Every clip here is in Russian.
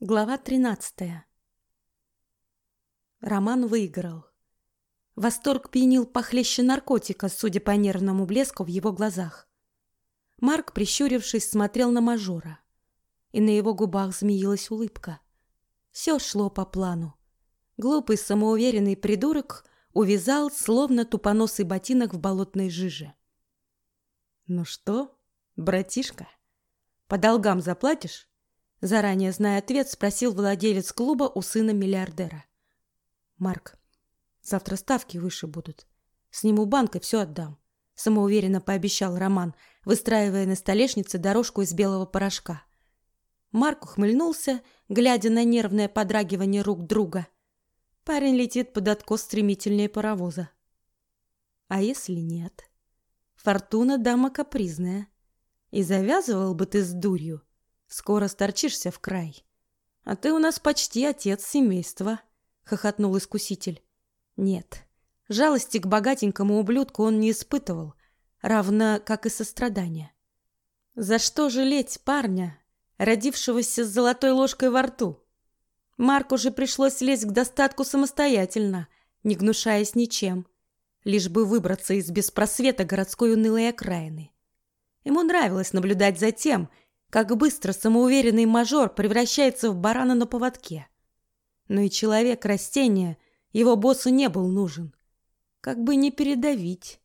Глава 13. Роман выиграл. Восторг пьянил похлеще наркотика, судя по нервному блеску в его глазах. Марк, прищурившись, смотрел на мажора, и на его губах змеилась улыбка. Все шло по плану. Глупый самоуверенный придурок увязал, словно тупоносый ботинок в болотной жиже. «Ну что, братишка, по долгам заплатишь?» Заранее зная ответ, спросил владелец клуба у сына миллиардера. Марк, завтра ставки выше будут. Сниму банк и все отдам. Самоуверенно пообещал Роман, выстраивая на столешнице дорожку из белого порошка. Марк ухмыльнулся, глядя на нервное подрагивание рук друга. Парень летит под откос стремительнее паровоза. А если нет? Фортуна дама капризная. И завязывал бы ты с дурью, Скоро сторчишься в край. А ты у нас почти отец семейства, хохотнул искуситель. Нет, жалости к богатенькому ублюдку он не испытывал, равно как и сострадания. За что жалеть парня, родившегося с золотой ложкой во рту? Марку же пришлось лезть к достатку самостоятельно, не гнушаясь ничем, лишь бы выбраться из беспросвета городской унылой окраины. Ему нравилось наблюдать за тем, как быстро самоуверенный мажор превращается в барана на поводке. Но и человек-растение его боссу не был нужен. Как бы не передавить.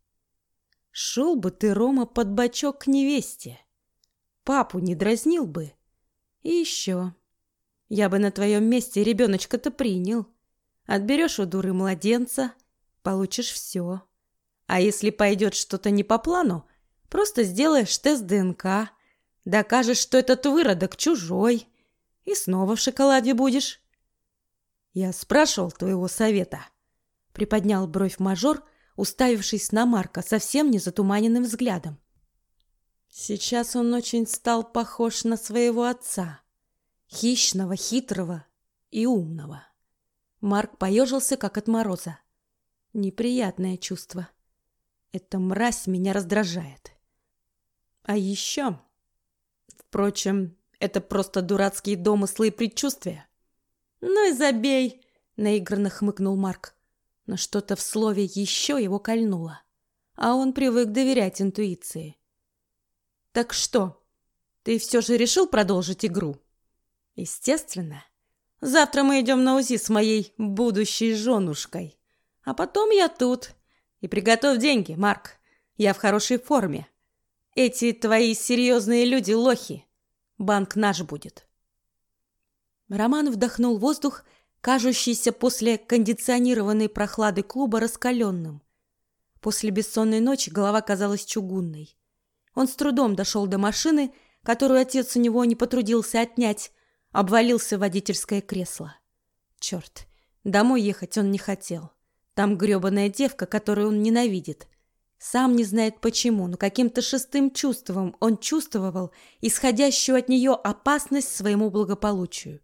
Шел бы ты, Рома, под бочок к невесте. Папу не дразнил бы. И еще. Я бы на твоем месте ребеночка-то принял. Отберешь у дуры младенца, получишь все. А если пойдет что-то не по плану, просто сделаешь тест ДНК – Докажешь, что этот выродок чужой, и снова в шоколаде будешь. Я спрашивал твоего совета. Приподнял бровь мажор, уставившись на Марка совсем не затуманенным взглядом. Сейчас он очень стал похож на своего отца, хищного, хитрого и умного. Марк поежился, как от мороза. Неприятное чувство. Эта мразь меня раздражает. А еще Впрочем, это просто дурацкие домыслы и предчувствия. Ну и забей, наигранно хмыкнул Марк. Но что-то в слове еще его кольнуло, а он привык доверять интуиции. Так что, ты все же решил продолжить игру? Естественно. Завтра мы идем на УЗИ с моей будущей женушкой. А потом я тут. И приготовь деньги, Марк. Я в хорошей форме. Эти твои серьезные люди лохи. Банк наш будет. Роман вдохнул воздух, кажущийся после кондиционированной прохлады клуба раскаленным. После бессонной ночи голова казалась чугунной. Он с трудом дошел до машины, которую отец у него не потрудился отнять, обвалился в водительское кресло. Черт, домой ехать он не хотел. Там грёбаная девка, которую он ненавидит. Сам не знает почему, но каким-то шестым чувством он чувствовал исходящую от нее опасность своему благополучию.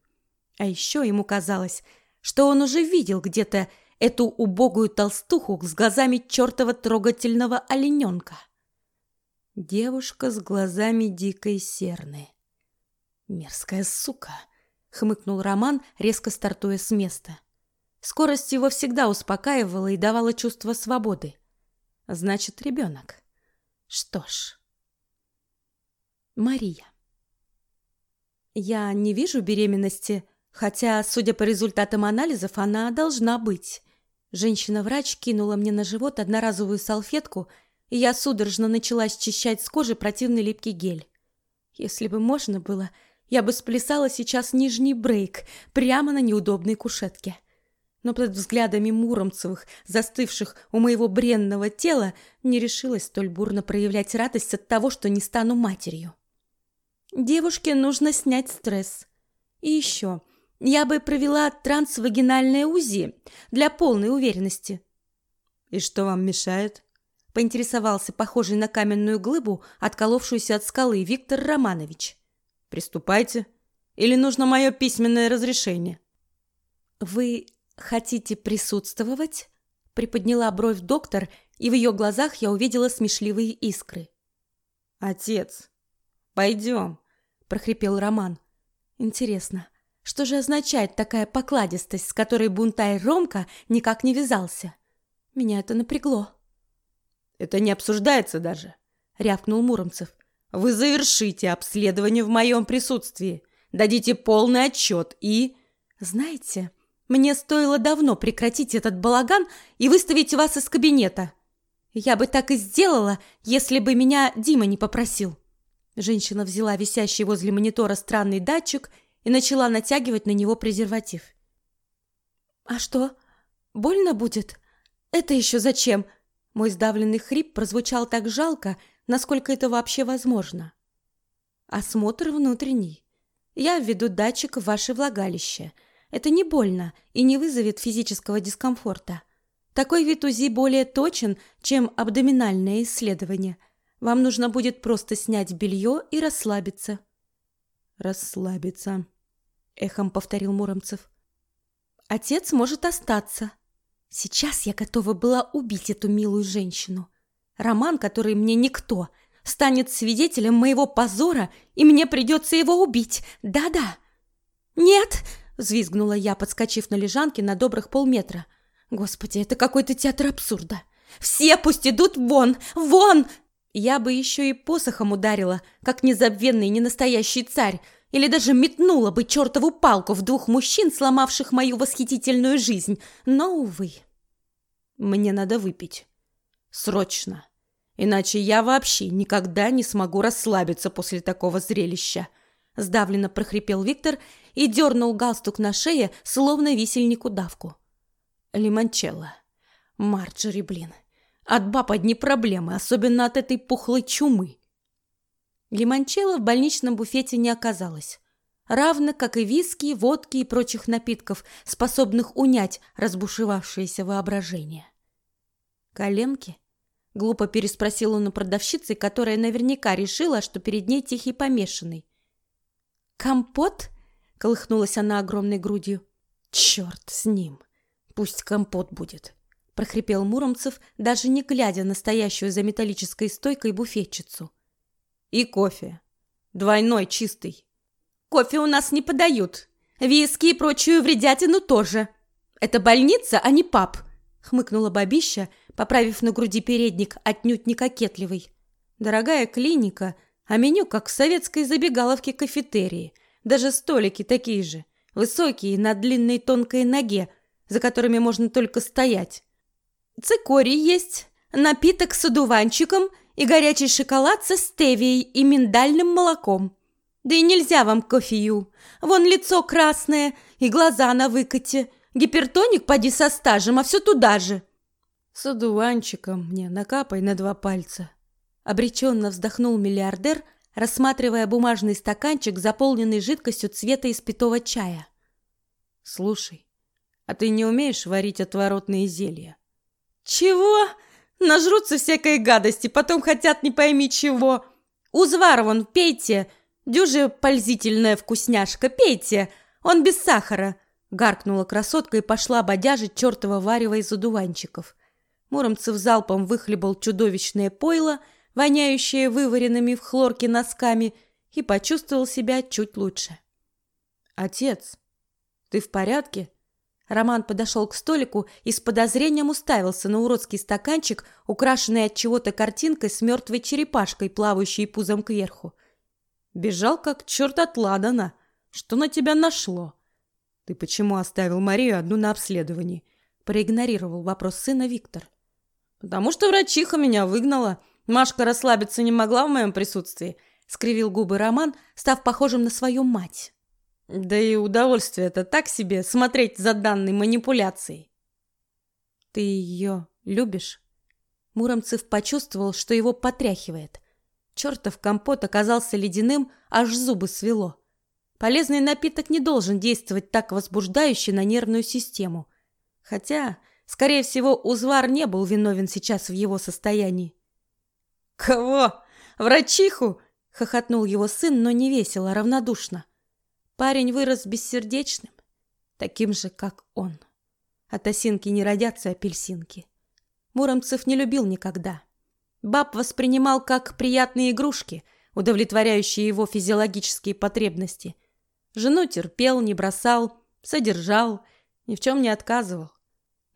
А еще ему казалось, что он уже видел где-то эту убогую толстуху с глазами чертова трогательного олененка. Девушка с глазами дикой серны. Мерзкая сука, хмыкнул Роман, резко стартуя с места. Скорость его всегда успокаивала и давала чувство свободы. Значит, ребенок. Что ж. Мария. Я не вижу беременности, хотя, судя по результатам анализов, она должна быть. Женщина-врач кинула мне на живот одноразовую салфетку, и я судорожно начала счищать с кожи противный липкий гель. Если бы можно было, я бы сплясала сейчас нижний брейк прямо на неудобной кушетке но под взглядами Муромцевых, застывших у моего бренного тела, не решилась столь бурно проявлять радость от того, что не стану матерью. Девушке нужно снять стресс. И еще, я бы провела трансвагинальное УЗИ для полной уверенности. И что вам мешает? поинтересовался похожий на каменную глыбу, отколовшуюся от скалы Виктор Романович. Приступайте. Или нужно мое письменное разрешение? Вы «Хотите присутствовать?» — приподняла бровь доктор, и в ее глазах я увидела смешливые искры. «Отец, пойдем», — прохрипел Роман. «Интересно, Что же означает такая покладистость, с которой бунтай Ромка никак не вязался? Меня это напрягло. «Это не обсуждается даже», — рявкнул Муромцев. «Вы завершите обследование в моем присутствии, дадите полный отчет и...» «Знаете, мне стоило давно прекратить этот балаган и выставить вас из кабинета. Я бы так и сделала, если бы меня Дима не попросил». Женщина взяла висящий возле монитора странный датчик и начала натягивать на него презерватив. «А что, больно будет? Это еще зачем?» Мой сдавленный хрип прозвучал так жалко, насколько это вообще возможно. «Осмотр внутренний. Я введу датчик в ваше влагалище. Это не больно и не вызовет физического дискомфорта. Такой вид УЗИ более точен, чем абдоминальное исследование. Вам нужно будет просто снять белье и расслабиться». «Расслабиться», — эхом повторил Муромцев. «Отец может остаться». Сейчас я готова была убить эту милую женщину. Роман, который мне никто, станет свидетелем моего позора, и мне придется его убить. Да-да. «Нет!» — взвизгнула я, подскочив на лежанке на добрых полметра. «Господи, это какой-то театр абсурда! Все пусть идут вон! Вон!» Я бы еще и посохом ударила, как незабвенный ненастоящий царь, или даже метнула бы чертову палку в двух мужчин, сломавших мою восхитительную жизнь. Но, увы. Мне надо выпить. Срочно. Иначе я вообще никогда не смогу расслабиться после такого зрелища. Сдавленно прохрипел Виктор и дернул галстук на шее, словно висельнику давку. Лимончелло. Марджори, блин. От баб одни проблемы, особенно от этой пухлой чумы. Лимончелло в больничном буфете не оказалось. Равно как и виски, водки и прочих напитков, способных унять разбушевавшееся воображение. «Коленки?» — глупо переспросил он у продавщицы, которая наверняка решила, что перед ней тихий помешанный. «Компот?» — колыхнулась она огромной грудью. «Черт с ним! Пусть компот будет!» прохрипел Муромцев, даже не глядя на стоящую за металлической стойкой буфетчицу. И кофе. Двойной, чистый. Кофе у нас не подают. Виски и прочую вредятину тоже. Это больница, а не паб, хмыкнула бабища, поправив на груди передник, отнюдь не кокетливый. Дорогая клиника, а меню как в советской забегаловке кафетерии. Даже столики такие же, высокие, на длинной тонкой ноге, за которыми можно только стоять. Цикорий есть, напиток с одуванчиком и горячий шоколад со стевией и миндальным молоком. Да и нельзя вам кофею. Вон лицо красное и глаза на выкате. Гипертоник поди со стажем, а все туда же. С одуванчиком мне накапай на два пальца. Обреченно вздохнул миллиардер, рассматривая бумажный стаканчик, заполненный жидкостью цвета испитого чая. Слушай, а ты не умеешь варить отворотные зелья? «Чего? Нажрутся всякой гадости, потом хотят не пойми чего. Узвар вон, пейте. Дюже пользительная вкусняшка, пейте. Он без сахара». Гаркнула красотка и пошла бодяжить чертова варево из одуванчиков. Муромцев залпом выхлебал чудовищное пойло, воняющее вываренными в хлорке носками, и почувствовал себя чуть лучше. «Отец, ты в порядке?» Роман подошел к столику и с подозрением уставился на уродский стаканчик, украшенный от чего-то картинкой с мертвой черепашкой, плавающей пузом кверху. Бежал как черт от Ладана. Что на тебя нашло? Ты почему оставил Марию одну на обследовании? Проигнорировал вопрос сына Виктор. Потому что врачиха меня выгнала. Машка расслабиться не могла в моем присутствии. Скривил губы Роман, став похожим на свою мать. Да и удовольствие это так себе смотреть за данной манипуляцией. Ты ее любишь? Муромцев почувствовал, что его потряхивает. Чертов компот оказался ледяным, аж зубы свело. Полезный напиток не должен действовать так возбуждающе на нервную систему. Хотя, скорее всего, Узвар не был виновен сейчас в его состоянии. «Кого? Врачиху?» — хохотнул его сын, но не весело, а равнодушно. Парень вырос бессердечным, таким же, как он. От осинки не родятся апельсинки. Муромцев не любил никогда. Баб воспринимал как приятные игрушки, удовлетворяющие его физиологические потребности. Жену терпел, не бросал, содержал, ни в чем не отказывал.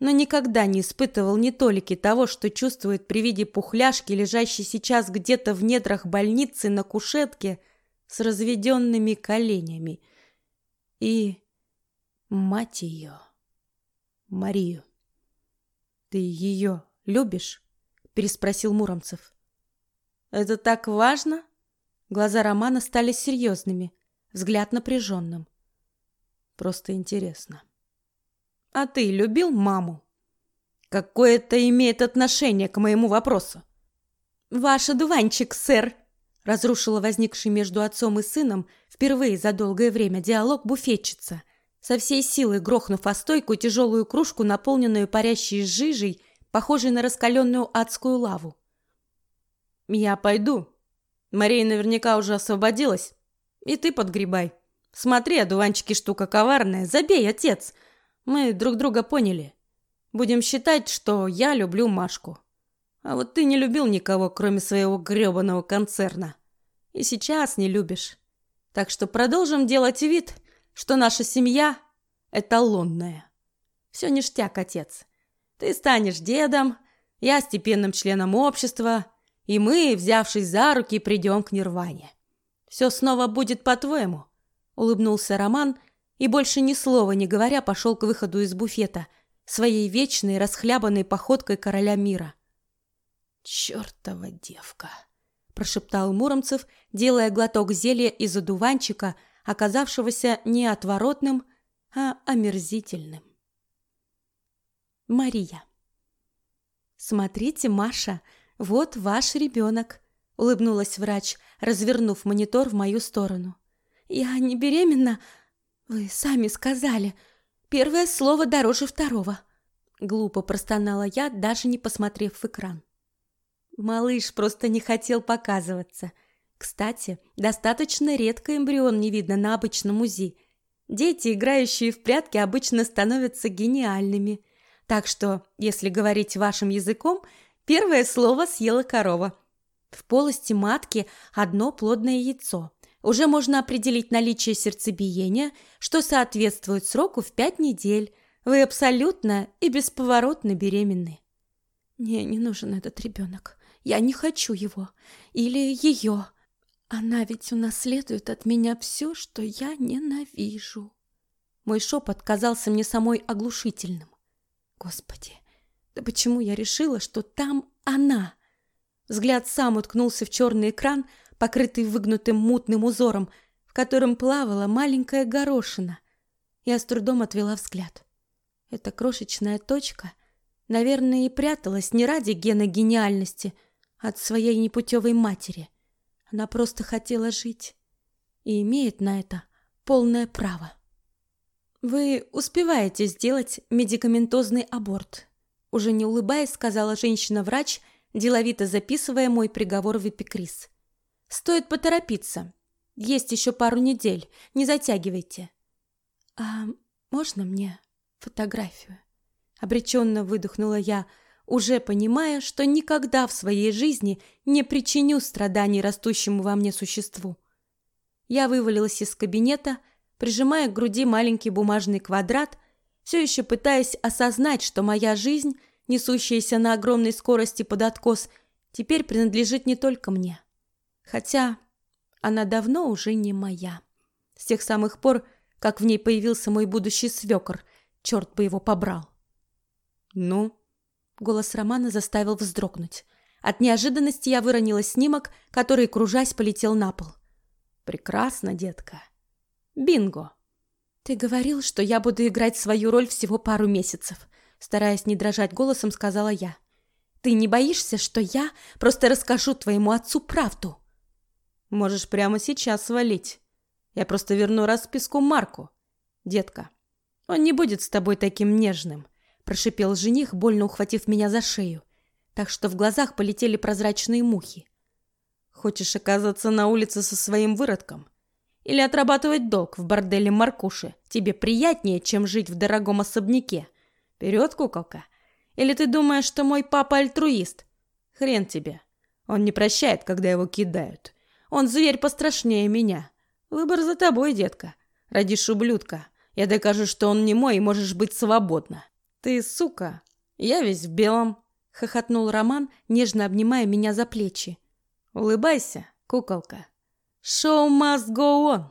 Но никогда не испытывал ни толики того, что чувствует при виде пухляшки, лежащей сейчас где-то в недрах больницы на кушетке с разведенными коленями. И мать ее, Марию. «Ты ее любишь?» – переспросил Муромцев. «Это так важно?» Глаза Романа стали серьезными, взгляд напряженным. Просто интересно. А ты любил маму? Какое это имеет отношение к моему вопросу? Ваш одуванчик, сэр, разрушила возникший между отцом и сыном впервые за долгое время диалог буфетчица, со всей силы грохнув о стойку тяжелую кружку, наполненную парящей жижей, похожей на раскаленную адскую лаву. «Я пойду. Мария наверняка уже освободилась. И ты подгребай. Смотри, одуванчики штука коварная. Забей, отец. Мы друг друга поняли. Будем считать, что я люблю Машку. А вот ты не любил никого, кроме своего грёбаного концерна. И сейчас не любишь. Так что продолжим делать вид, что наша семья эталонная. Все ништяк, отец. Ты станешь дедом, я степенным членом общества, и мы, взявшись за руки, придем к нирване. Все снова будет по-твоему, улыбнулся Роман и больше ни слова не говоря пошел к выходу из буфета своей вечной расхлябанной походкой короля мира. Чёртова девка, прошептал Муромцев, делая глоток зелья из одуванчика, оказавшегося не отворотным, а омерзительным. Мария. Смотрите, Маша, вот ваш ребенок улыбнулась врач, развернув монитор в мою сторону. Я не беременна, вы сами сказали. Первое слово дороже второго. Глупо простонала я, даже не посмотрев в экран. Малыш просто не хотел показываться. Кстати, достаточно редко эмбрион не видно на обычном УЗИ. Дети, играющие в прятки, обычно становятся гениальными. Так что, если говорить вашим языком, первое слово съела корова. В полости матки одно плодное яйцо. Уже можно определить наличие сердцебиения, что соответствует сроку в пять недель. Вы абсолютно и бесповоротно беременны. Мне не нужен этот ребенок. Я не хочу его. Или ее. Она ведь унаследует от меня все, что я ненавижу. Мой шепот казался мне самой оглушительным. Господи, да почему я решила, что там она? Взгляд сам уткнулся в черный экран, покрытый выгнутым мутным узором, в котором плавала маленькая горошина. Я с трудом отвела взгляд. Эта крошечная точка, наверное, и пряталась не ради гена гениальности, а от своей непутевой матери. Она просто хотела жить и имеет на это полное право. Вы успеваете сделать медикаментозный аборт, уже не улыбаясь, сказала женщина-врач, деловито записывая мой приговор в эпикриз. Стоит поторопиться. Есть еще пару недель. Не затягивайте. А можно мне фотографию? Обреченно выдохнула я, уже понимая, что никогда в своей жизни не причиню страданий растущему во мне существу. Я вывалилась из кабинета, прижимая к груди маленький бумажный квадрат, все еще пытаясь осознать, что моя жизнь, несущаяся на огромной скорости под откос, теперь принадлежит не только мне. Хотя она давно уже не моя. С тех самых пор, как в ней появился мой будущий свекор, черт бы его побрал. «Ну?» — голос Романа заставил вздрогнуть. От неожиданности я выронила снимок, который, кружась, полетел на пол. «Прекрасно, детка. Бинго!» «Ты говорил, что я буду играть свою роль всего пару месяцев», стараясь не дрожать голосом, сказала я. «Ты не боишься, что я просто расскажу твоему отцу правду?» Можешь прямо сейчас свалить. Я просто верну расписку Марку. Детка, он не будет с тобой таким нежным, прошипел жених, больно ухватив меня за шею, так что в глазах полетели прозрачные мухи. Хочешь оказаться на улице со своим выродком? Или отрабатывать долг в борделе Маркуши тебе приятнее, чем жить в дорогом особняке? Вперед, куколка! Или ты думаешь, что мой папа альтруист? Хрен тебе. Он не прощает, когда его кидают. Он зверь пострашнее меня. Выбор за тобой, детка. Родишь ублюдка. Я докажу, что он не мой, и можешь быть свободна. Ты, сука, я весь в белом. Хохотнул Роман, нежно обнимая меня за плечи. Улыбайся, куколка. Show must go on.